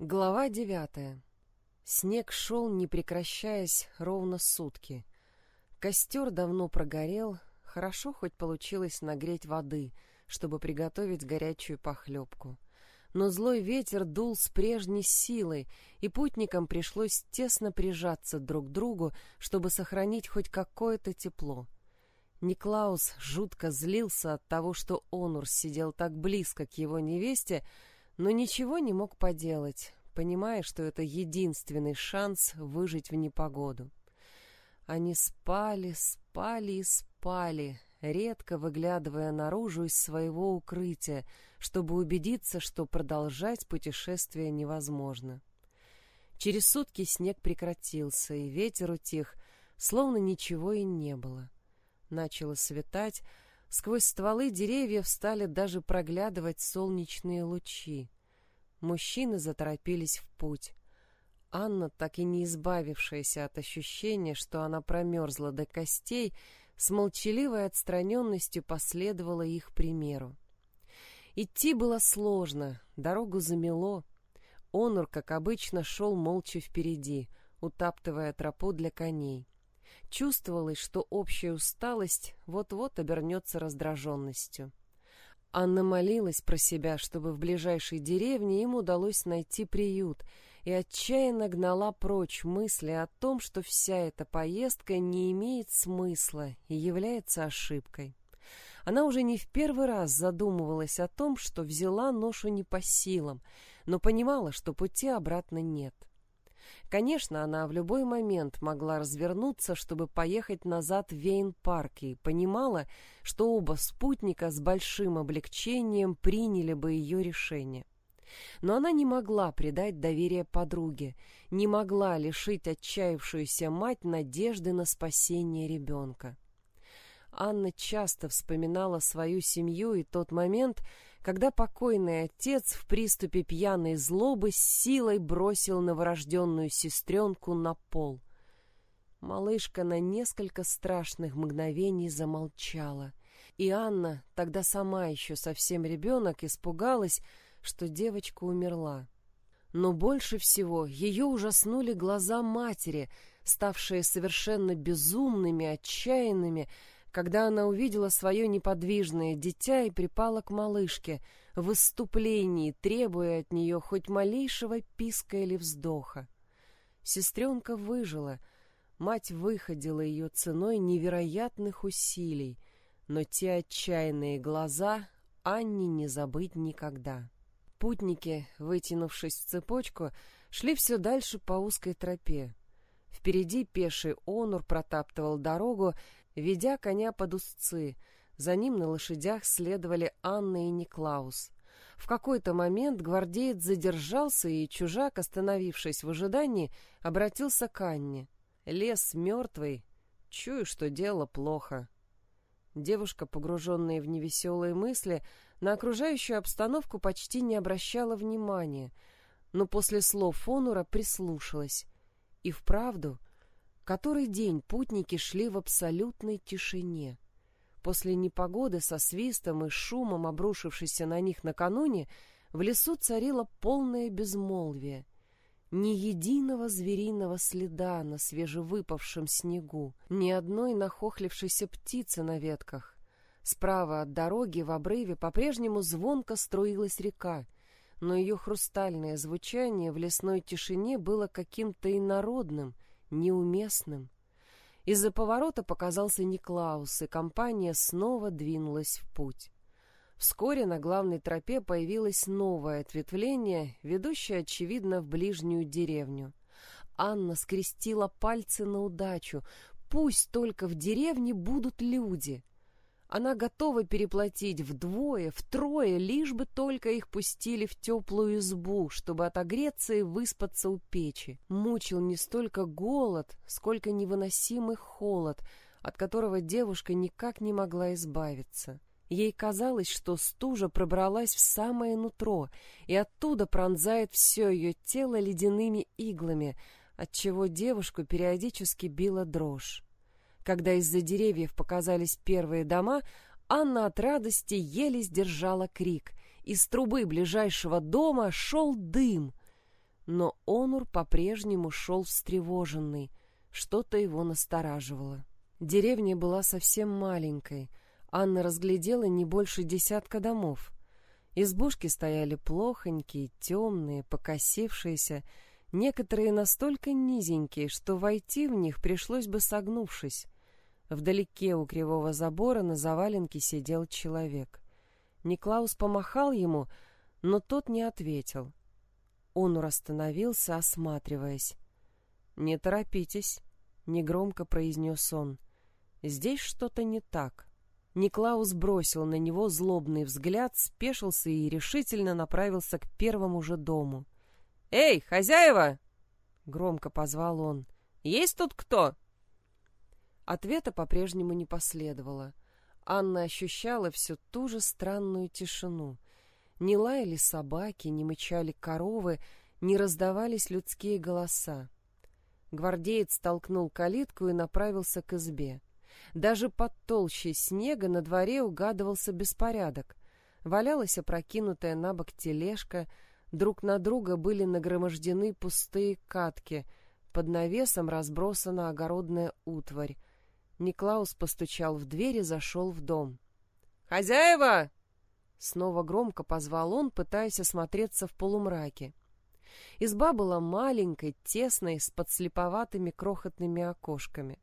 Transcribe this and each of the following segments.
Глава девятая. Снег шел, не прекращаясь, ровно сутки. Костер давно прогорел, хорошо хоть получилось нагреть воды, чтобы приготовить горячую похлебку. Но злой ветер дул с прежней силой, и путникам пришлось тесно прижаться друг к другу, чтобы сохранить хоть какое-то тепло. Никлаус жутко злился от того, что Онур сидел так близко к его невесте, но ничего не мог поделать, понимая, что это единственный шанс выжить в непогоду. Они спали, спали и спали, редко выглядывая наружу из своего укрытия, чтобы убедиться, что продолжать путешествие невозможно. Через сутки снег прекратился, и ветер утих, словно ничего и не было. Начало светать, Сквозь стволы деревьев стали даже проглядывать солнечные лучи. Мужчины заторопились в путь. Анна, так и не избавившаяся от ощущения, что она промерзла до костей, с молчаливой отстраненностью последовала их примеру. Идти было сложно, дорогу замело. Онур, как обычно, шел молча впереди, утаптывая тропу для коней. Чувствовалось, что общая усталость вот-вот обернется раздраженностью. Анна молилась про себя, чтобы в ближайшей деревне им удалось найти приют, и отчаянно гнала прочь мысли о том, что вся эта поездка не имеет смысла и является ошибкой. Она уже не в первый раз задумывалась о том, что взяла ношу не по силам, но понимала, что пути обратно нет. Конечно, она в любой момент могла развернуться, чтобы поехать назад в Вейн-парк, и понимала, что оба спутника с большим облегчением приняли бы ее решение. Но она не могла предать доверие подруге, не могла лишить отчаявшуюся мать надежды на спасение ребенка. Анна часто вспоминала свою семью и тот момент, когда покойный отец в приступе пьяной злобы с силой бросил новорожденную сестренку на пол. Малышка на несколько страшных мгновений замолчала, и Анна, тогда сама еще совсем ребенок, испугалась, что девочка умерла. Но больше всего ее ужаснули глаза матери, ставшие совершенно безумными, отчаянными, когда она увидела свое неподвижное дитя и припала к малышке, в выступлении, требуя от нее хоть малейшего писка или вздоха. Сестренка выжила, мать выходила ее ценой невероятных усилий, но те отчаянные глаза Анне не забыть никогда. Путники, вытянувшись в цепочку, шли все дальше по узкой тропе. Впереди пеший Онур протаптывал дорогу, ведя коня под узцы. За ним на лошадях следовали Анна и Никлаус. В какой-то момент гвардеец задержался, и чужак, остановившись в ожидании, обратился к Анне. «Лес мертвый. Чую, что дело плохо». Девушка, погруженная в невеселые мысли, на окружающую обстановку почти не обращала внимания, но после слов Фонура прислушалась. И вправду, который день путники шли в абсолютной тишине. После непогоды со свистом и шумом, обрушившейся на них накануне, в лесу царило полное безмолвие. Ни единого звериного следа на свежевыпавшем снегу, ни одной нахохлившейся птицы на ветках. Справа от дороги в обрыве по-прежнему звонко струилась река, но ее хрустальное звучание в лесной тишине было каким-то инородным — неуместным. Из-за поворота показался Никлаус, и компания снова двинулась в путь. Вскоре на главной тропе появилось новое ответвление, ведущее, очевидно, в ближнюю деревню. Анна скрестила пальцы на удачу. Пусть только в деревне будут люди. Она готова переплатить вдвое, втрое, лишь бы только их пустили в теплую избу, чтобы отогреться и выспаться у печи. Мучил не столько голод, сколько невыносимый холод, от которого девушка никак не могла избавиться. Ей казалось, что стужа пробралась в самое нутро, и оттуда пронзает все ее тело ледяными иглами, отчего девушку периодически била дрожь. Когда из-за деревьев показались первые дома, Анна от радости еле сдержала крик. Из трубы ближайшего дома шел дым. но Онур по-прежнему шел встревоженный, что-то его настораживало. Деревня была совсем маленькой, Анна разглядела не больше десятка домов. Избушки стояли плохонькие, темные, покосившиеся, некоторые настолько низенькие, что войти в них пришлось бы согнувшись. Вдалеке у кривого забора на заваленке сидел человек. Никлаус помахал ему, но тот не ответил. Он остановился, осматриваясь. «Не торопитесь», — негромко произнес он. «Здесь что-то не так». Никлаус бросил на него злобный взгляд, спешился и решительно направился к первому же дому. «Эй, хозяева!» — громко позвал он. «Есть тут кто?» Ответа по-прежнему не последовало. Анна ощущала всю ту же странную тишину. Не лаяли собаки, не мычали коровы, не раздавались людские голоса. Гвардеец толкнул калитку и направился к избе. Даже под толщей снега на дворе угадывался беспорядок. Валялась опрокинутая на бок тележка, друг на друга были нагромождены пустые катки, под навесом разбросана огородная утварь. Никлаус постучал в дверь и зашел в дом. «Хозяева!» Снова громко позвал он, пытаясь осмотреться в полумраке. Изба была маленькой, тесной, с подслеповатыми крохотными окошками.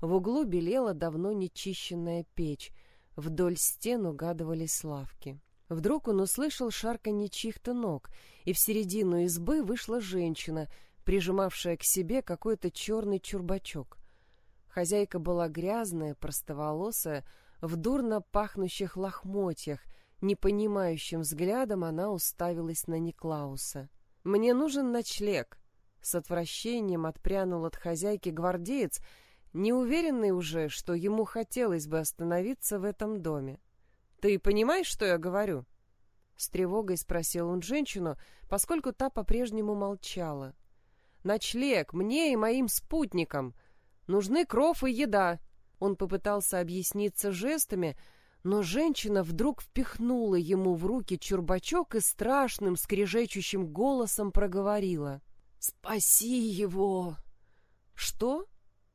В углу белела давно нечищенная печь, вдоль стен угадывались лавки. Вдруг он услышал шарканье чьих-то ног, и в середину избы вышла женщина, прижимавшая к себе какой-то черный чурбачок. Хозяйка была грязная, простоволосая, в дурно пахнущих лохмотьях, непонимающим взглядом она уставилась на Никлауса. «Мне нужен ночлег!» С отвращением отпрянул от хозяйки гвардеец, неуверенный уже, что ему хотелось бы остановиться в этом доме. «Ты понимаешь, что я говорю?» С тревогой спросил он женщину, поскольку та по-прежнему молчала. «Ночлег мне и моим спутникам. Нужны кров и еда». Он попытался объясниться жестами, но женщина вдруг впихнула ему в руки чурбачок и страшным скрежещущим голосом проговорила. «Спаси его!» «Что?»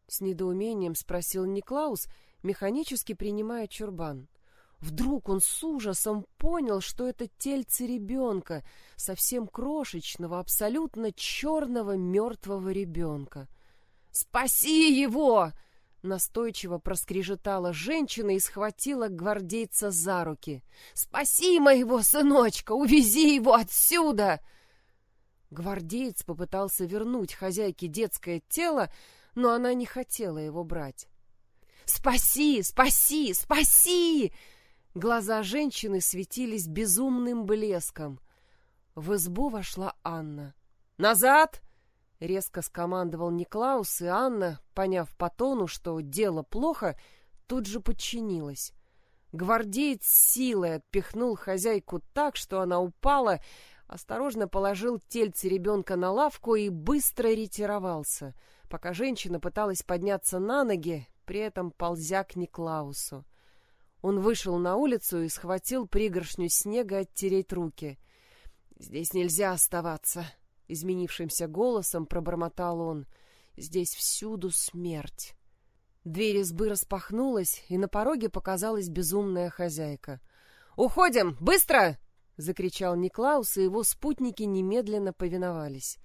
С недоумением спросил Никлаус, механически принимая чурбан. Вдруг он с ужасом понял, что это тельце ребенка, совсем крошечного, абсолютно черного мертвого ребенка. «Спаси его!» Настойчиво проскрежетала женщина и схватила гвардейца за руки. «Спаси моего сыночка! Увези его отсюда!» Гвардеец попытался вернуть хозяйке детское тело, но она не хотела его брать. «Спаси! Спаси! Спаси!» Глаза женщины светились безумным блеском. В избу вошла Анна. «Назад!» — резко скомандовал Никлаус, и Анна, поняв по тону, что дело плохо, тут же подчинилась. Гвардеец силой отпихнул хозяйку так, что она упала, осторожно положил тельце ребенка на лавку и быстро ретировался — пока женщина пыталась подняться на ноги, при этом ползя к Никлаусу. Он вышел на улицу и схватил пригоршню снега оттереть руки. «Здесь нельзя оставаться», — изменившимся голосом пробормотал он. «Здесь всюду смерть». Дверь избы распахнулась, и на пороге показалась безумная хозяйка. «Уходим! Быстро!» — закричал Никлаус, и его спутники немедленно повиновались.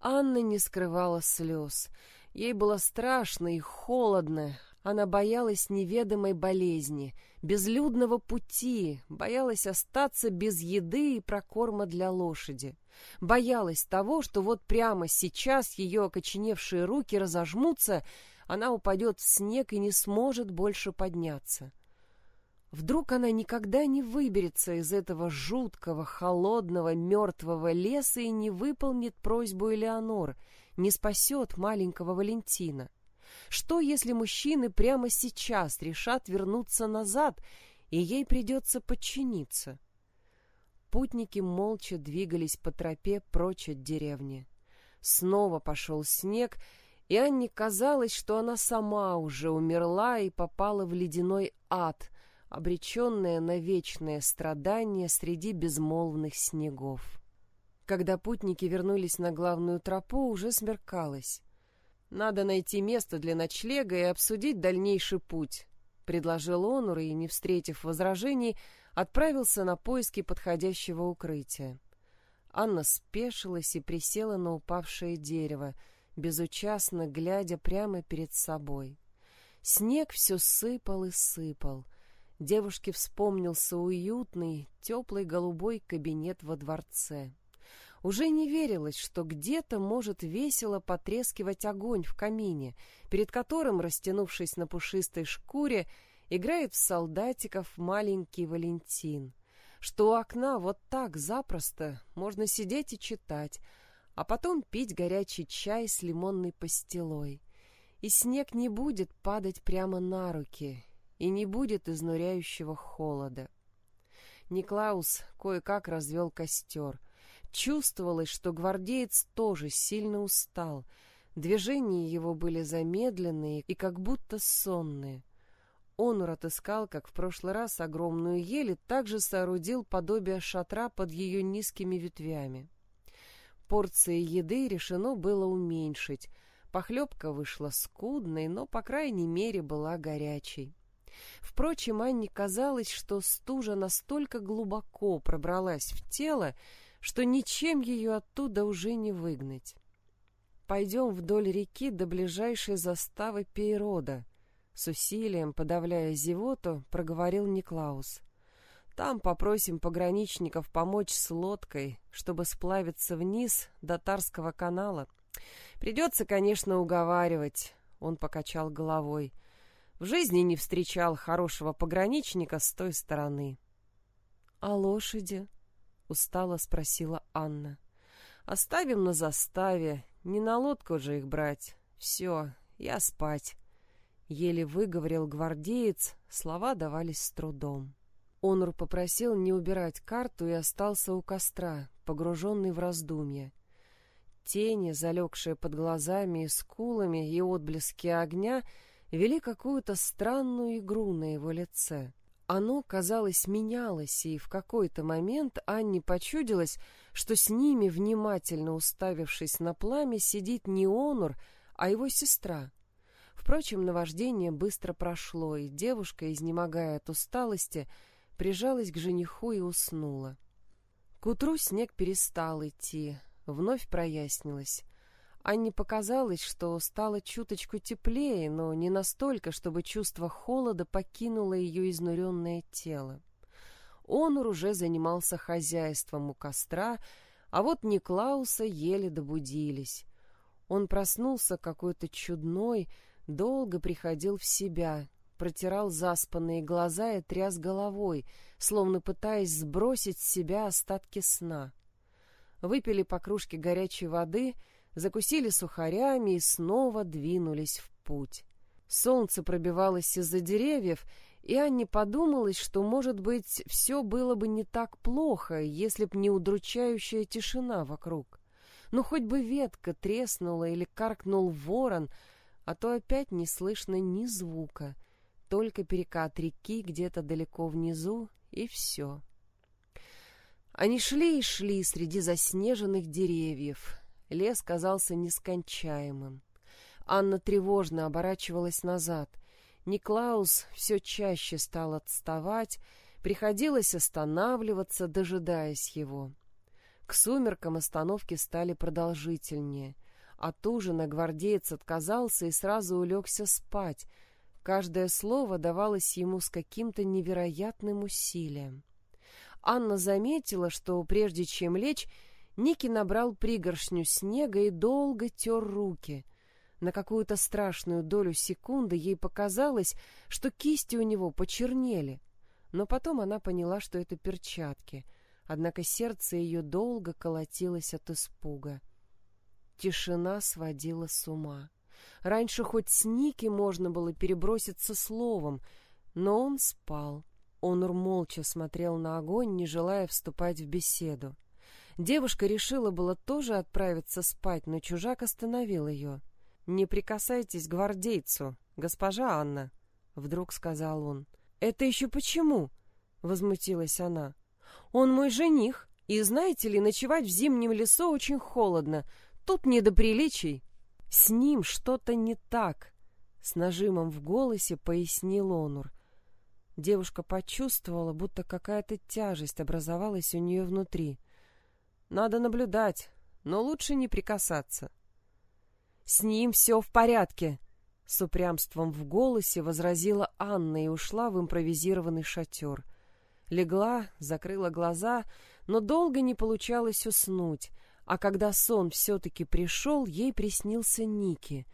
Анна не скрывала слез. Ей было страшно и холодно. Она боялась неведомой болезни, безлюдного пути, боялась остаться без еды и прокорма для лошади. Боялась того, что вот прямо сейчас ее окоченевшие руки разожмутся, она упадет в снег и не сможет больше подняться. Вдруг она никогда не выберется из этого жуткого, холодного, мертвого леса и не выполнит просьбу Элеонор, не спасет маленького Валентина. Что, если мужчины прямо сейчас решат вернуться назад, и ей придется подчиниться? Путники молча двигались по тропе прочь от деревни. Снова пошел снег, и Анне казалось, что она сама уже умерла и попала в ледяной ад, обреченная на вечное страдание среди безмолвных снегов. Когда путники вернулись на главную тропу, уже смеркалось. «Надо найти место для ночлега и обсудить дальнейший путь», — предложил он, и, не встретив возражений, отправился на поиски подходящего укрытия. Анна спешилась и присела на упавшее дерево, безучастно глядя прямо перед собой. Снег все сыпал и сыпал. Девушке вспомнился уютный, теплый голубой кабинет во дворце. Уже не верилось, что где-то может весело потрескивать огонь в камине, перед которым, растянувшись на пушистой шкуре, играет в солдатиков маленький Валентин. Что у окна вот так запросто можно сидеть и читать, а потом пить горячий чай с лимонной пастилой. И снег не будет падать прямо на руки, и не будет изнуряющего холода. Никлаус кое-как развел костер — Чувствовалось, что гвардеец тоже сильно устал. Движения его были замедленные и как будто сонные. Онур отыскал, как в прошлый раз, огромную ель и также соорудил подобие шатра под ее низкими ветвями. Порции еды решено было уменьшить. Похлебка вышла скудной, но, по крайней мере, была горячей. Впрочем, Анне казалось, что стужа настолько глубоко пробралась в тело, что ничем ее оттуда уже не выгнать. Пойдем вдоль реки до ближайшей заставы Пейрода. С усилием, подавляя зевоту, проговорил Никлаус. Там попросим пограничников помочь с лодкой, чтобы сплавиться вниз до Тарского канала. Придется, конечно, уговаривать, — он покачал головой. В жизни не встречал хорошего пограничника с той стороны. — А лошади? — устало спросила Анна. «Оставим на заставе. Не на лодку же их брать. Все, я спать». Еле выговорил гвардеец, слова давались с трудом. Онур попросил не убирать карту и остался у костра, погруженный в раздумья. Тени, залегшие под глазами и скулами, и отблески огня вели какую-то странную игру на его лице. Оно, казалось, менялось, и в какой-то момент Анне почудилось, что с ними, внимательно уставившись на пламя, сидит не Онур, а его сестра. Впрочем, наваждение быстро прошло, и девушка, изнемогая от усталости, прижалась к жениху и уснула. К утру снег перестал идти, вновь прояснилось. Анне показалось, что стало чуточку теплее, но не настолько, чтобы чувство холода покинуло ее изнуренное тело. Онур уже занимался хозяйством у костра, а вот Никлауса еле добудились. Он проснулся какой-то чудной, долго приходил в себя, протирал заспанные глаза и тряс головой, словно пытаясь сбросить с себя остатки сна. Выпили по кружке горячей воды — закусили сухарями и снова двинулись в путь. Солнце пробивалось из-за деревьев, и Анне подумалось, что, может быть, все было бы не так плохо, если б не удручающая тишина вокруг. Ну, хоть бы ветка треснула или каркнул ворон, а то опять не слышно ни звука, только перекат реки где-то далеко внизу, и все. Они шли и шли среди заснеженных деревьев, Лес казался нескончаемым. Анна тревожно оборачивалась назад. Никлаус все чаще стал отставать, приходилось останавливаться, дожидаясь его. К сумеркам остановки стали продолжительнее. От ужина гвардеец отказался и сразу улегся спать. Каждое слово давалось ему с каким-то невероятным усилием. Анна заметила, что прежде чем лечь, Ники набрал пригоршню снега и долго тер руки. На какую-то страшную долю секунды ей показалось, что кисти у него почернели. Но потом она поняла, что это перчатки, однако сердце ее долго колотилось от испуга. Тишина сводила с ума. Раньше хоть с Ники можно было переброситься словом, но он спал. Онур молча смотрел на огонь, не желая вступать в беседу. Девушка решила было тоже отправиться спать, но чужак остановил ее. «Не прикасайтесь к гвардейцу, госпожа Анна», — вдруг сказал он. «Это еще почему?» — возмутилась она. «Он мой жених, И знаете ли, ночевать в зимнем лесу очень холодно. Тут не до приличий. С ним что-то не так, с нажимом в голосе пояснил Онур. Девушка почувствовала, будто какая-то тяжесть образовалась у нее внутри. Надо наблюдать, но лучше не прикасаться. С ним все в порядке, с упрямством в голосе возразила Анна и ушла в импровизированный шатер. Легла, закрыла глаза, но долго не получалось уснуть, а когда сон все-таки пришел, ей приснился Ники.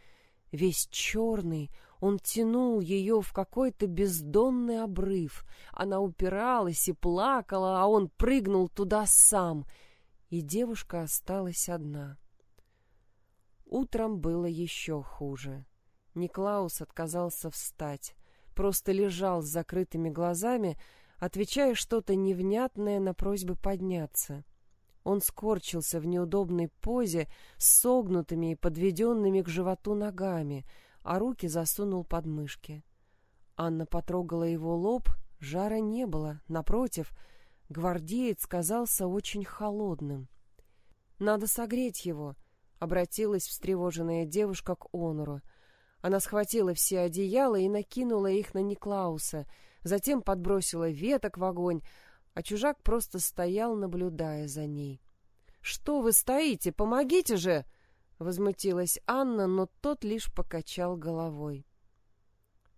Весь черный, он тянул ее в какой-то бездонный обрыв. Она упиралась и плакала, а он прыгнул туда сам, и девушка осталась одна. Утром было еще хуже. Никлаус отказался встать, просто лежал с закрытыми глазами, отвечая что-то невнятное на просьбы подняться. Он скорчился в неудобной позе с согнутыми и подведенными к животу ногами, а руки засунул под мышки. Анна потрогала его лоб, жара не было, напротив, гвардеец казался очень холодным. «Надо согреть его», — обратилась встревоженная девушка к Онору. Она схватила все одеяла и накинула их на Никлауса, затем подбросила веток в огонь, а чужак просто стоял, наблюдая за ней. «Что вы стоите? Помогите же!» — возмутилась Анна, но тот лишь покачал головой.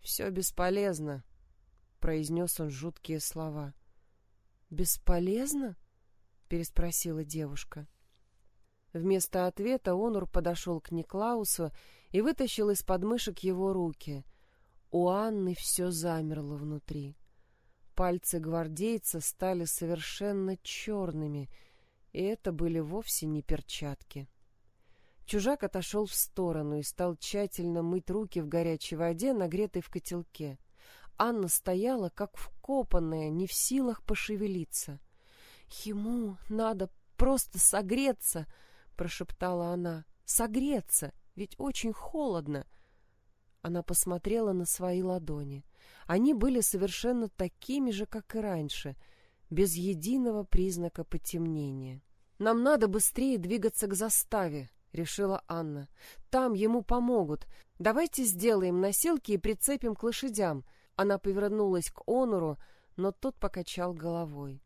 «Все бесполезно», — произнес он жуткие слова. «Бесполезно?» — переспросила девушка. Вместо ответа Онур подошел к Никлаусу и вытащил из подмышек его руки. У Анны все замерло внутри. Пальцы гвардейца стали совершенно черными, и это были вовсе не перчатки. Чужак отошел в сторону и стал тщательно мыть руки в горячей воде, нагретой в котелке. Анна стояла, как вкопанная, не в силах пошевелиться. «Ему надо просто согреться!» — прошептала она. «Согреться! Ведь очень холодно!» Она посмотрела на свои ладони. Они были совершенно такими же, как и раньше, без единого признака потемнения. «Нам надо быстрее двигаться к заставе», — решила Анна. «Там ему помогут. Давайте сделаем носилки и прицепим к лошадям». Она повернулась к Онуру, но тот покачал головой.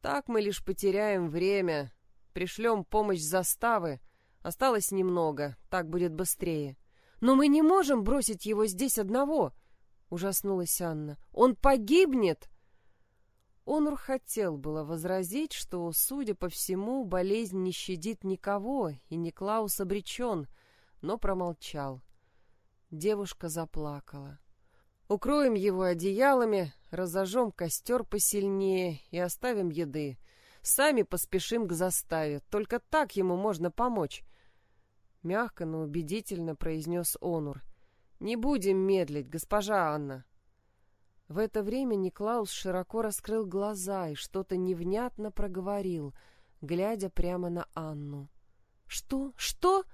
«Так мы лишь потеряем время. Пришлем помощь заставы. Осталось немного, так будет быстрее». «Но мы не можем бросить его здесь одного!» — ужаснулась Анна. «Он погибнет!» Онур хотел было возразить, что, судя по всему, болезнь не щадит никого, и Никлаус обречен, но промолчал. Девушка заплакала. «Укроем его одеялами, разожжем костер посильнее и оставим еды. Сами поспешим к заставе, только так ему можно помочь мягко, но убедительно произнес Онур. «Не будем медлить, госпожа Анна!» В это время Никлаус широко раскрыл глаза и что-то невнятно проговорил, глядя прямо на Анну. «Что? Что?»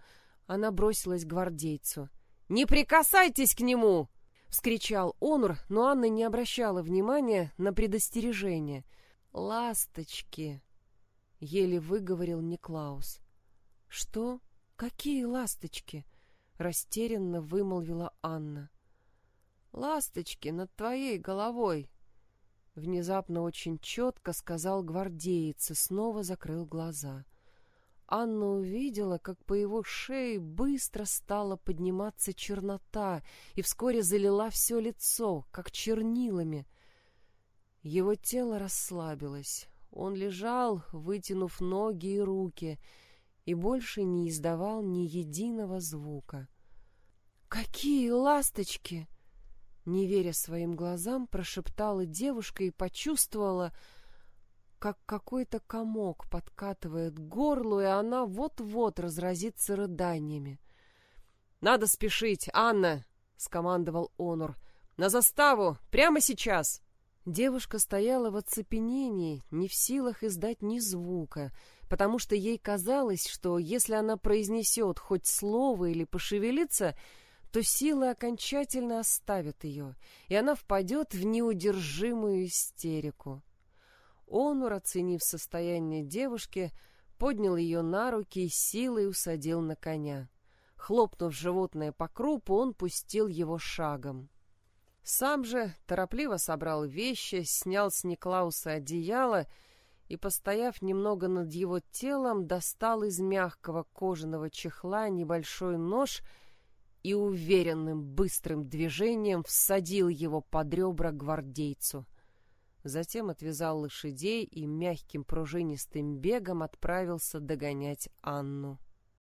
Она бросилась к гвардейцу. «Не прикасайтесь к нему!» — вскричал Онур, но Анна не обращала внимания на предостережение. «Ласточки!» — еле выговорил Никлаус. «Что?» «Какие ласточки?» — растерянно вымолвила Анна. «Ласточки над твоей головой!» Внезапно очень четко сказал гвардеец и снова закрыл глаза. Анна увидела, как по его шее быстро стала подниматься чернота и вскоре залила все лицо, как чернилами. Его тело расслабилось. Он лежал, вытянув ноги и руки — и больше не издавал ни единого звука. «Какие ласточки!» Не веря своим глазам, прошептала девушка и почувствовала, как какой-то комок подкатывает к горлу, и она вот-вот разразится рыданиями. «Надо спешить, Анна!» — скомандовал Онур. «На заставу! Прямо сейчас!» Девушка стояла в оцепенении, не в силах издать ни звука, потому что ей казалось, что если она произнесет хоть слово или пошевелится, то силы окончательно оставят ее, и она впадет в неудержимую истерику. Онур, оценив состояние девушки, поднял ее на руки и силой усадил на коня. Хлопнув животное по крупу, он пустил его шагом. Сам же торопливо собрал вещи, снял с Никлауса одеяло и, постояв немного над его телом, достал из мягкого кожаного чехла небольшой нож и уверенным быстрым движением всадил его под ребра гвардейцу. Затем отвязал лошадей и мягким пружинистым бегом отправился догонять Анну.